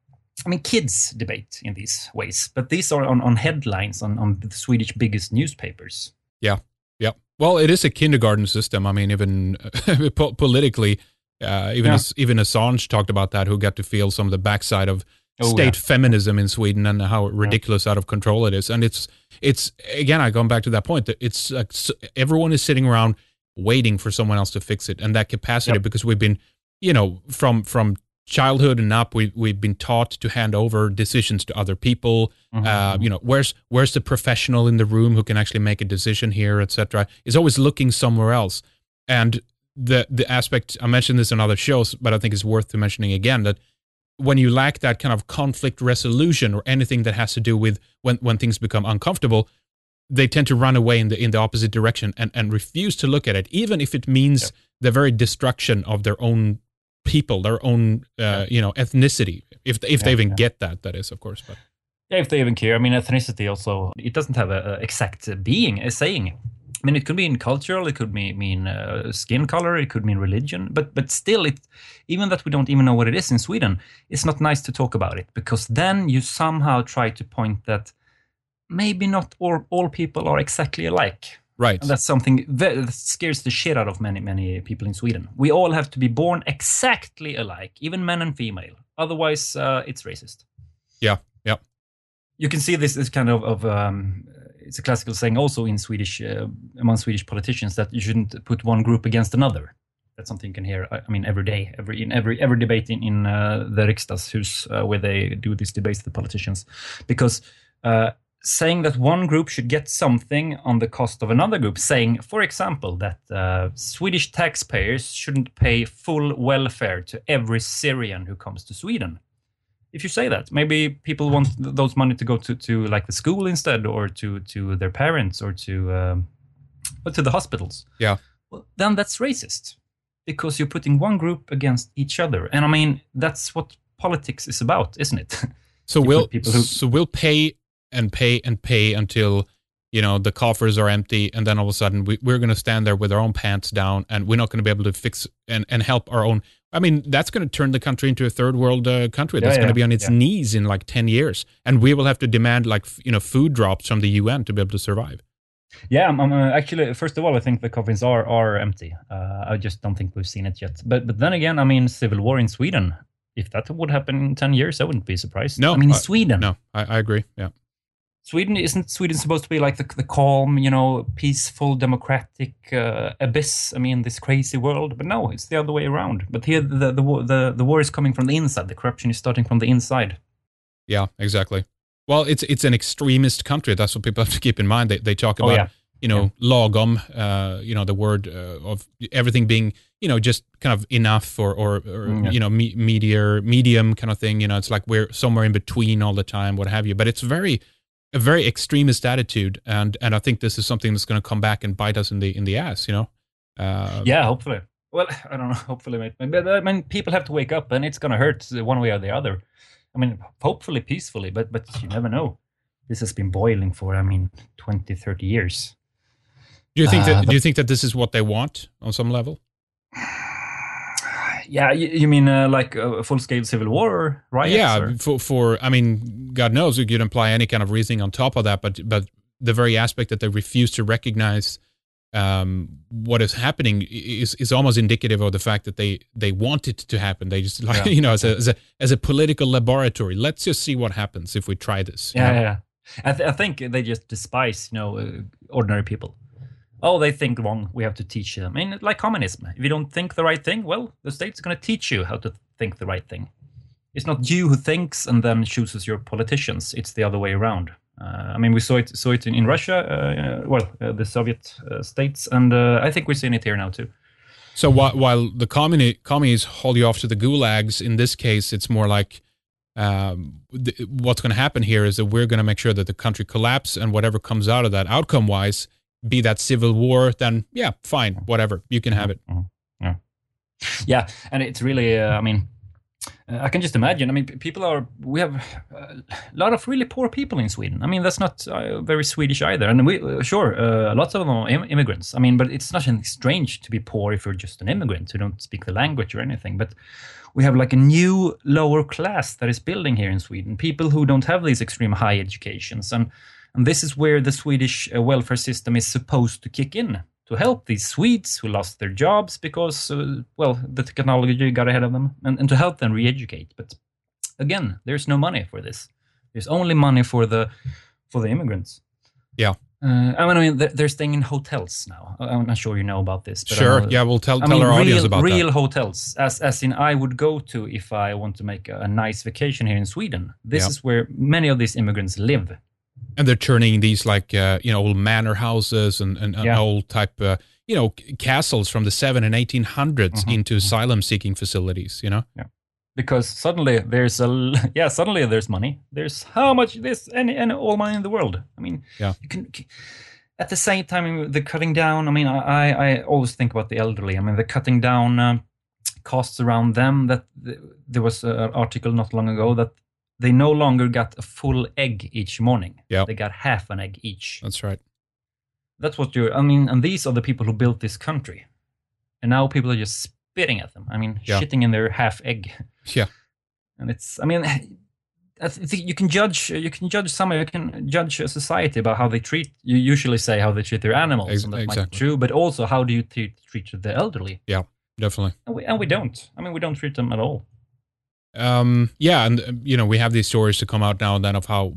I mean kids debate in these ways, but these are on, on headlines on, on the Swedish biggest newspapers. Yeah. Yeah. Well, it is a kindergarten system. I mean even politically uh, even yeah. as, even Assange talked about that, who got to feel some of the backside of oh, state yeah. feminism in Sweden and how ridiculous yeah. out of control it is. And it's it's again, I come back to that point that it's like everyone is sitting around waiting for someone else to fix it, and that capacity yep. because we've been, you know, from from childhood and up, we we've been taught to hand over decisions to other people. Mm-hmm. Uh, you know, where's where's the professional in the room who can actually make a decision here, etc. Is always looking somewhere else, and the the aspect I mentioned this in other shows, but I think it's worth mentioning again that when you lack that kind of conflict resolution or anything that has to do with when when things become uncomfortable, they tend to run away in the in the opposite direction and and refuse to look at it, even if it means yep. the very destruction of their own people, their own uh, you know ethnicity, if if yeah, they even yeah. get that, that is, of course, but. Yeah, if they even care. I mean, ethnicity also, it doesn't have a, a exact being, a saying. I mean, it could mean cultural, it could mean, mean uh, skin color, it could mean religion, but but still, it even that we don't even know what it is in Sweden, it's not nice to talk about it because then you somehow try to point that maybe not all, all people are exactly alike. Right. And that's something that scares the shit out of many many people in Sweden. We all have to be born exactly alike, even men and female. Otherwise, uh, it's racist. Yeah. Yeah. You can see this as kind of, of um, it's a classical saying also in Swedish uh, among Swedish politicians that you shouldn't put one group against another. That's something you can hear. I mean, every day, every in every every debate in in uh, the Riksdagshus uh, where they do these debates the politicians, because uh, saying that one group should get something on the cost of another group, saying, for example, that uh, Swedish taxpayers shouldn't pay full welfare to every Syrian who comes to Sweden if you say that maybe people want those money to go to, to like the school instead or to to their parents or to um, or to the hospitals. Yeah. Well, then that's racist because you're putting one group against each other. And i mean that's what politics is about isn't it? So we'll who- so we'll pay and pay and pay until you know the coffers are empty and then all of a sudden we, we're going to stand there with our own pants down and we're not going to be able to fix and, and help our own i mean that's going to turn the country into a third world uh, country that's yeah, going to be on its yeah. knees in like 10 years and we will have to demand like you know food drops from the un to be able to survive yeah, I'm, I'm uh, actually. First of all, I think the coffins are are empty. Uh, I just don't think we've seen it yet. But but then again, I mean, civil war in Sweden. If that would happen in ten years, I wouldn't be surprised. No, I mean, in Sweden. No, I, I agree. Yeah. Sweden isn't Sweden supposed to be like the, the calm, you know, peaceful, democratic uh, abyss? I mean, this crazy world, but no, it's the other way around. But here, the the the the war is coming from the inside. The corruption is starting from the inside. Yeah, exactly. Well, it's it's an extremist country. That's what people have to keep in mind. They they talk oh, about oh, yeah. you know yeah. lagom, uh, you know the word uh, of everything being you know just kind of enough or or, or mm, you know me, meteor medium kind of thing. You know, it's like we're somewhere in between all the time, what have you. But it's very a very extremist attitude, and and I think this is something that's going to come back and bite us in the in the ass. You know. Uh, yeah, hopefully. Well, I don't know. Hopefully, but I mean, people have to wake up, and it's going to hurt one way or the other. I mean, hopefully peacefully, but but you never know. This has been boiling for, I mean, 20, 30 years. Do you think that? Uh, do you think that this is what they want on some level? Yeah, you, you mean uh, like a full scale civil war, right? Yeah, or? for for I mean, God knows you could imply any kind of reasoning on top of that, but but the very aspect that they refuse to recognize um, what is happening is is almost indicative of the fact that they they want it to happen. They just like yeah. you know as a, as a as a political laboratory. Let's just see what happens if we try this. Yeah, yeah. I, th- I think they just despise you know uh, ordinary people oh, they think wrong. We have to teach them. I mean, like communism. If you don't think the right thing, well, the state's going to teach you how to think the right thing. It's not you who thinks and then chooses your politicians. It's the other way around. Uh, I mean, we saw it saw it in, in Russia, uh, well, uh, the Soviet uh, states, and uh, I think we're seeing it here now too. So while, while the communi- commies hold you off to the gulags, in this case, it's more like um, th- what's going to happen here is that we're going to make sure that the country collapses, and whatever comes out of that, outcome wise, be that civil war, then yeah, fine, whatever, you can have it. Mm-hmm. Yeah, yeah, and it's really, uh, I mean, uh, I can just imagine. I mean, people are. We have a lot of really poor people in Sweden. I mean, that's not uh, very Swedish either. And we, uh, sure, uh, lots of them are Im- immigrants. I mean, but it's nothing strange to be poor if you're just an immigrant who don't speak the language or anything. But we have like a new lower class that is building here in Sweden. People who don't have these extreme high educations and and this is where the Swedish uh, welfare system is supposed to kick in to help these Swedes who lost their jobs because, uh, well, the technology got ahead of them and, and to help them re educate. But again, there's no money for this. There's only money for the for the immigrants. Yeah. Uh, I mean, they're, they're staying in hotels now. I'm not sure you know about this. But sure. yeah, we'll tell, I tell mean, our real, audience about real that. hotels, as as in I would go to if I want to make a, a nice vacation here in Sweden. This Yeah. is where many of these immigrants live. And they're turning these like uh, you know old manor houses and, and, and Yeah. old type uh, you know castles from the seven and eighteen hundreds Mhm, into mhm. asylum seeking facilities. You know. Yeah. because suddenly there's a yeah suddenly there's money there's how much this any and all money in the world i mean Yeah. you can at the same time the cutting down i mean i i I always think about the elderly i mean the cutting down um, costs around them that th- there was an article not long ago that they no longer got a full egg each morning Yeah. they got half an egg each That's right. that's what you're i mean and these are the people who built this country and now people are just spitting at them i mean Yeah. shitting in their half egg Yeah. and it's i mean I think you can judge you can judge some you can judge a society about how they treat you usually say how they treat their animals Ex- and that might exactly. be true but also how do you treat, treat the elderly Yeah, Definitely. and we, and we don't i mean we don't treat them at all Um, yeah, and uh, you know we have these stories to come out now and then of how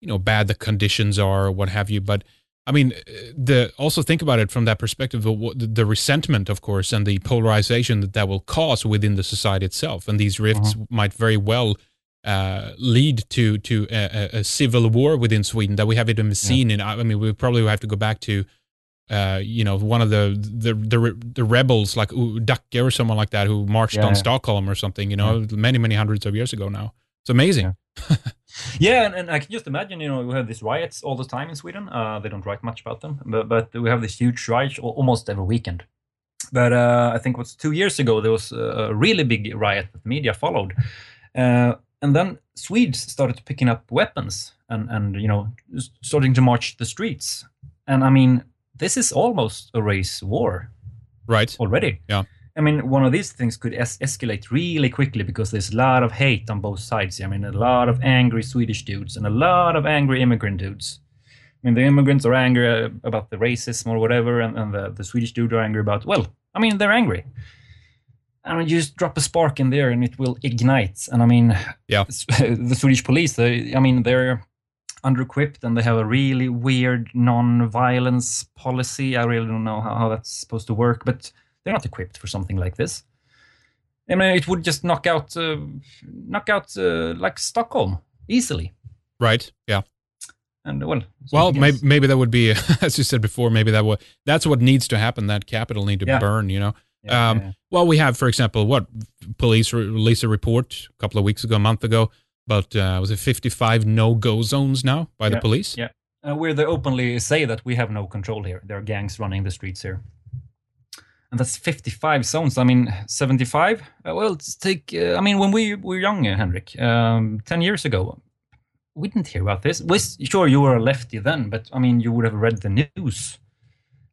you know bad the conditions are, or what have you. But I mean, uh, the also think about it from that perspective what, the resentment, of course, and the polarization that that will cause within the society itself, and these rifts might very well uh, lead to to a, a- civil war within Sweden that we haven't even seen. In I mean, we probably have to go back to. Uh, you know, one of the the the, the rebels like uh, Dacke or someone like that who marched Yeah, on yeah. Stockholm or something. You know, many many hundreds of years ago now. It's amazing. Yeah. yeah and, and i can just imagine you know we have these riots all the time in sweden uh, they don't write much about them but, but we have this huge riots almost every weekend but uh, i think it was two years ago there was a really big riot that the media followed uh, and then swedes started picking up weapons and, and you know starting to march the streets and i mean this is almost a race war Right. already. Yeah. I mean, one of these things could es- escalate really quickly because there's a lot of hate on both sides. I mean, a lot of angry Swedish dudes and a lot of angry immigrant dudes. I mean, the immigrants are angry uh, about the racism or whatever, and, and the, the Swedish dudes are angry about, well, I mean, they're angry. I mean, you just drop a spark in there and it will ignite. And I mean, Yeah. the Swedish police, they, I mean, they're under-equipped and they have a really weird non-violence policy. I really don't know how, how that's supposed to work, but they're not equipped for something like this. I mean, it would just knock out, uh, knock out uh, like Stockholm easily. Right. Yeah. And well, Well, maybe maybe that would be, as you said before, maybe that would that's what needs to happen. That capital need to Yeah. burn. You know. Yeah, um, yeah, yeah. Well, we have, for example, what police re- released a report a couple of weeks ago, a month ago, about uh, was it 55 no-go zones now by the police? yeah. uh, where they openly say that we have no control here. There are gangs running the streets here. And that's 55 zones. I mean, 75? Uh, well, let's take, uh, I mean, when we were young, uh, Henrik, um, 10 years ago, we didn't hear about this. We, sure, you were a lefty then, but I mean, you would have read the news.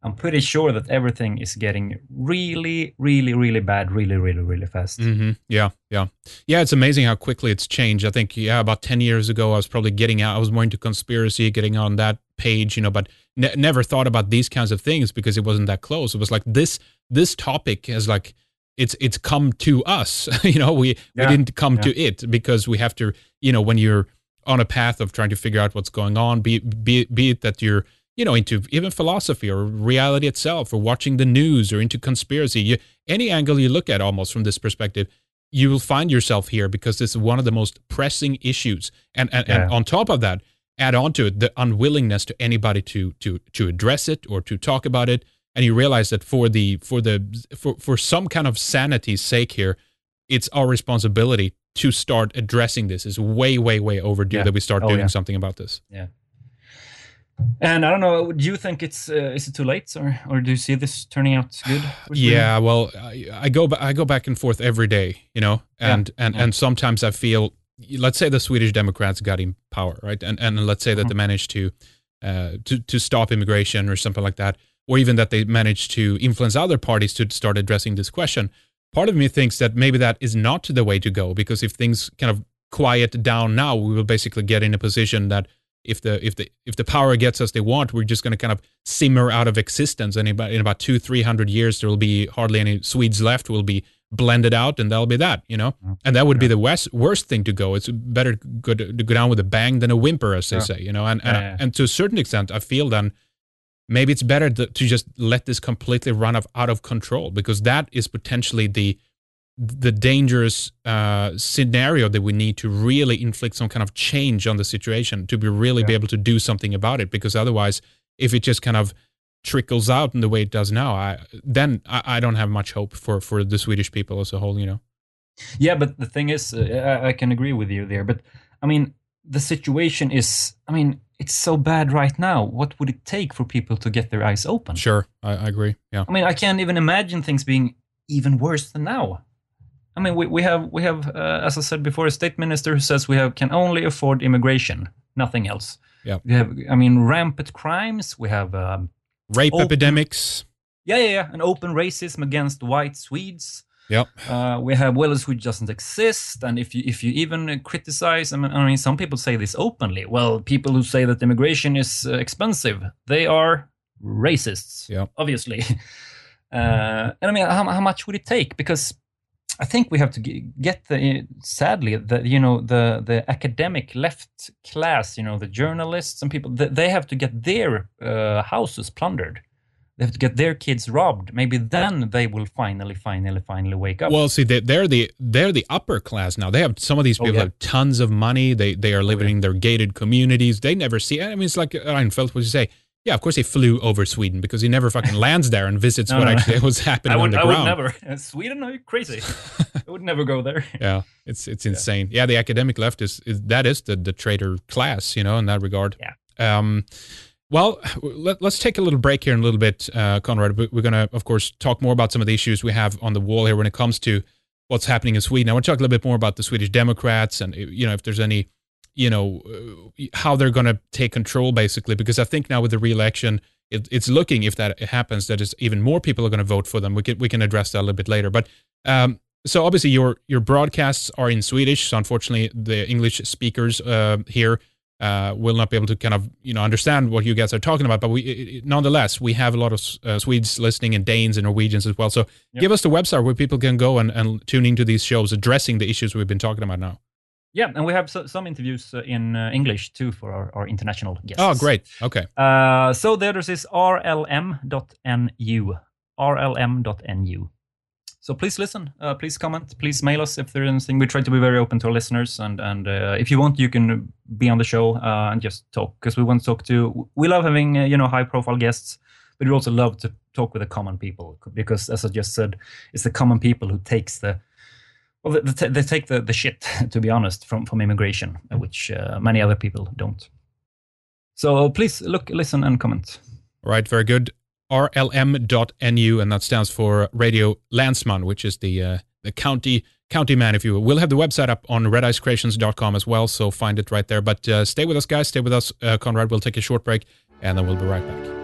I'm pretty sure that everything is getting really, really, really bad, really, really, really fast. hmm Yeah, yeah, yeah. It's amazing how quickly it's changed. I think yeah, about ten years ago, I was probably getting out. I was more into conspiracy, getting on that page, you know, but ne- never thought about these kinds of things because it wasn't that close. It was like this this topic is like it's it's come to us. you know, we Yeah, we didn't come yeah. to it because we have to. You know, when you're on a path of trying to figure out what's going on, be be be it that you're you know into even philosophy or reality itself or watching the news or into conspiracy. You, any angle you look at almost from this perspective you will find yourself here because this is one of the most pressing issues. And and, and on top of that add on to it the unwillingness to anybody to to to address it or to talk about it. And you realize that for the for the for for some kind of sanity's sake here it's our responsibility to start addressing this. Is way way way overdue Yeah. that we start Oh, doing yeah. something about this And I don't know, do you think it's, uh, is it too late or, or do you see this turning out good? Yeah, well, I, I go ba- I go back and forth every day, you know, Yeah, and and yeah. and sometimes I feel, let's say the Swedish Democrats got in power, right, and and let's say that Mhm. they managed to, uh, to to stop immigration or something like that, or even that they managed to influence other parties to start addressing this question. Part of me thinks that maybe that is not the way to go because if things kind of quiet down now, we will basically get in a position that if the if the if the power gets us they want, we're just going to kind of simmer out of existence. And in about, in about two three hundred years, there will be hardly any Swedes left. We'll be blended out, and that'll be that, you know. Mm. And that would be the worst worst thing to go. It's better to go, to go down with a bang than a whimper, as they Yeah. say, you know. And and, Yeah, yeah. and to a certain extent, I feel then maybe it's better to, to just let this completely run of, out of control because that is potentially the the dangerous uh, scenario that we need to really inflict some kind of change on the situation to be really be able to do something about it because otherwise if it just kind of trickles out in the way it does now I, then I, I don't have much hope for for the swedish people as a whole you know Yeah, but the thing is, uh, I, I can agree with you there. But I mean, the situation is, I mean, it's so bad right now. What would it take for people to get their eyes open? sure I, I agree yeah I mean, I can't even imagine things being even worse than now. I mean, we, we have we have uh, as I said before, a state minister who says we have can only afford immigration, nothing else. Yeah. We have, I mean, rampant crimes. We have, um, rape Open- epidemics yeah, yeah, yeah, an open racism against white Swedes. Yep. Uh, we have Wales which doesn't exist, and if you if you even criticize, I mean, I mean, some people say this openly. Well, people who say that immigration is uh, expensive, they are racists. Yep. obviously. Uh, and I mean, how, how much would it take? Because I think we have to get the sadly the you know the the academic left class, you know, the journalists and people, they have to get their uh, houses plundered. They have to get their kids robbed. Maybe then they will finally, finally, finally wake up. Well, see, they, they're the they're the upper class now. They have some of these Oh, people yeah. have tons of money. They they are living in their gated communities. They never see. I mean, it's like Reinfeldt would say. Yeah, of course he flew over Sweden because he never fucking lands there and visits No, what no, no. actually was happening I on would, the I would never. Sweden, are you crazy? I would never go there. Yeah, it's it's insane. Yeah, the academic left is, is that is the the traitor class, you know, in that regard. Yeah. Um, well, let, let's take a little break here in a little bit, uh, Conrad. We're going to, of course, talk more about some of the issues we have on the wall here when it comes to what's happening in Sweden. I want to talk a little bit more about the Swedish Democrats and, you know, if there's any, you know, uh, how they're going to take control, basically, because I think now with the re-election, it, it's looking if that happens that is even more people are going to vote for them. We can we can address that a little bit later, but. Um, so obviously your your broadcasts are in Swedish. So unfortunately, the English speakers uh, here uh, will not be able to kind of you know understand what you guys are talking about. But we i- i- nonetheless we have a lot of uh, Swedes listening and Danes and Norwegians as well. So Yep. give us the website where people can go and, and tune into these shows addressing the issues we've been talking about now. Yeah, and we have so, some interviews uh, in uh, English too for our, our international guests. Oh, great. Okay. Uh, so the address is rlm.nu. rlm.nu. So please listen, uh, please comment, please mail us if there's anything. We try to be very open to our listeners, and and uh, if you want, you can be on the show uh, and just talk because we want to talk to. We love having uh, you know high profile guests, but we also love to talk with the common people because, as I just said, it's the common people who takes the well, they, they, take the, the shit, to be honest, from, from immigration, which uh, many other people don't. So please look, listen, and comment. All right. Very good. RLM.nu, and that stands for Radio Länsman, which is the uh, the county county man, if you will. We'll have the website up on redicecreations.com as well, so find it right there. But uh, stay with us, guys. Stay with us, uh, Conrad. We'll take a short break, and then we'll be right back.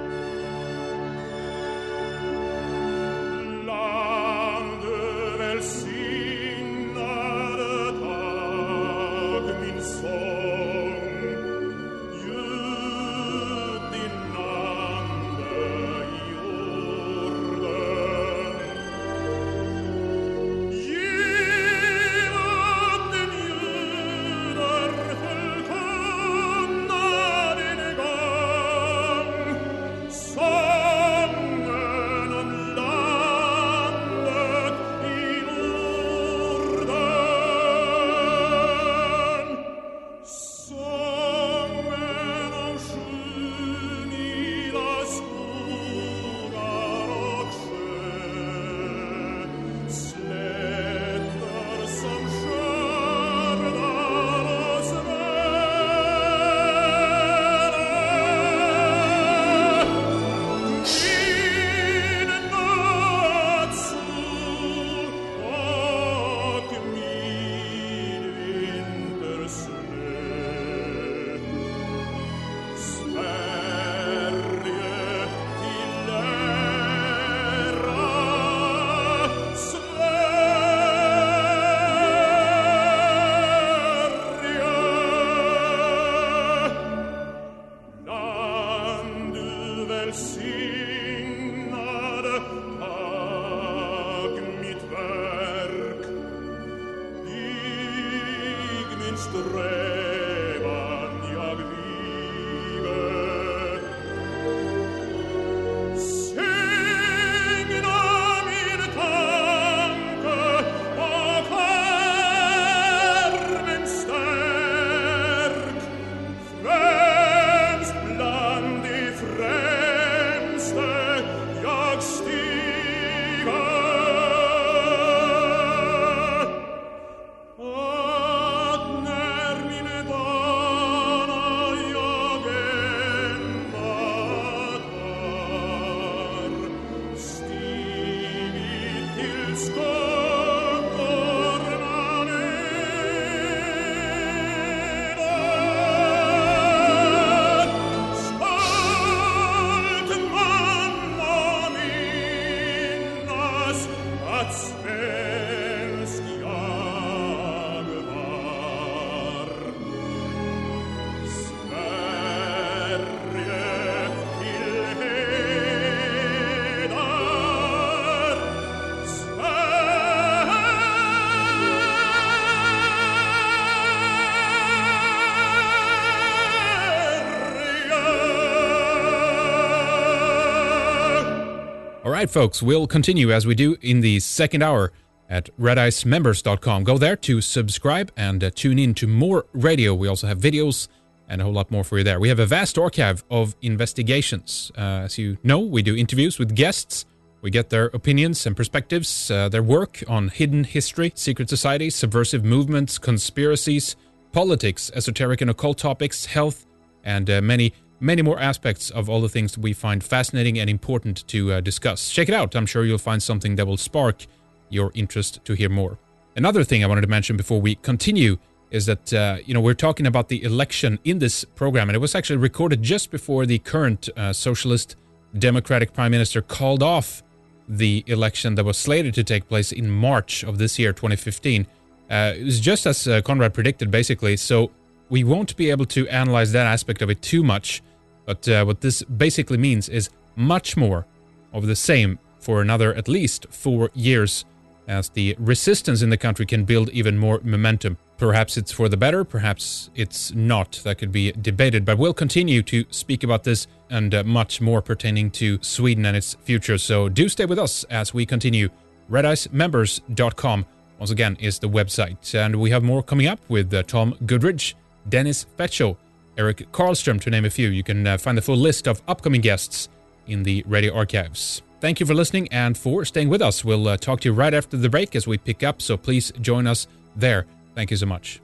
Right, folks, we'll continue as we do in the second hour at redicemembers.com. Go there to subscribe and uh, tune in to more radio. We also have videos and a whole lot more for you there. We have a vast archive of investigations. Uh, as you know, we do interviews with guests. We get their opinions and perspectives, uh, their work on hidden history, secret societies, subversive movements, conspiracies, politics, esoteric and occult topics, health, and uh, many, many more aspects of all the things we find fascinating and important to uh, discuss. Check it out. I'm sure you'll find something that will spark your interest to hear more. Another thing I wanted to mention before we continue is that uh, you know we're talking about the election in this program, and it was actually recorded just before the current uh, socialist democratic prime minister called off the election that was slated to take place in March of this year, 2015. Uh, it was just as uh, Conrad predicted, basically. So we won't be able to analyze that aspect of it too much. But uh, what this basically means is much more of the same for another at least four years as the resistance in the country can build even more momentum. Perhaps it's for the better, perhaps it's not. That could be debated, but we'll continue to speak about this and uh, much more pertaining to Sweden and its future. So do stay with us as we continue. RediceMembers.com, once again, is the website. And we have more coming up with uh, Tom Goodrich, Dennis Fetcho, Eric Karlstrom, to name a few. You can uh, find the full list of upcoming guests in the radio archives. Thank you for listening and for staying with us. We'll uh, talk to you right after the break as we pick up, so please join us there. Thank you so much.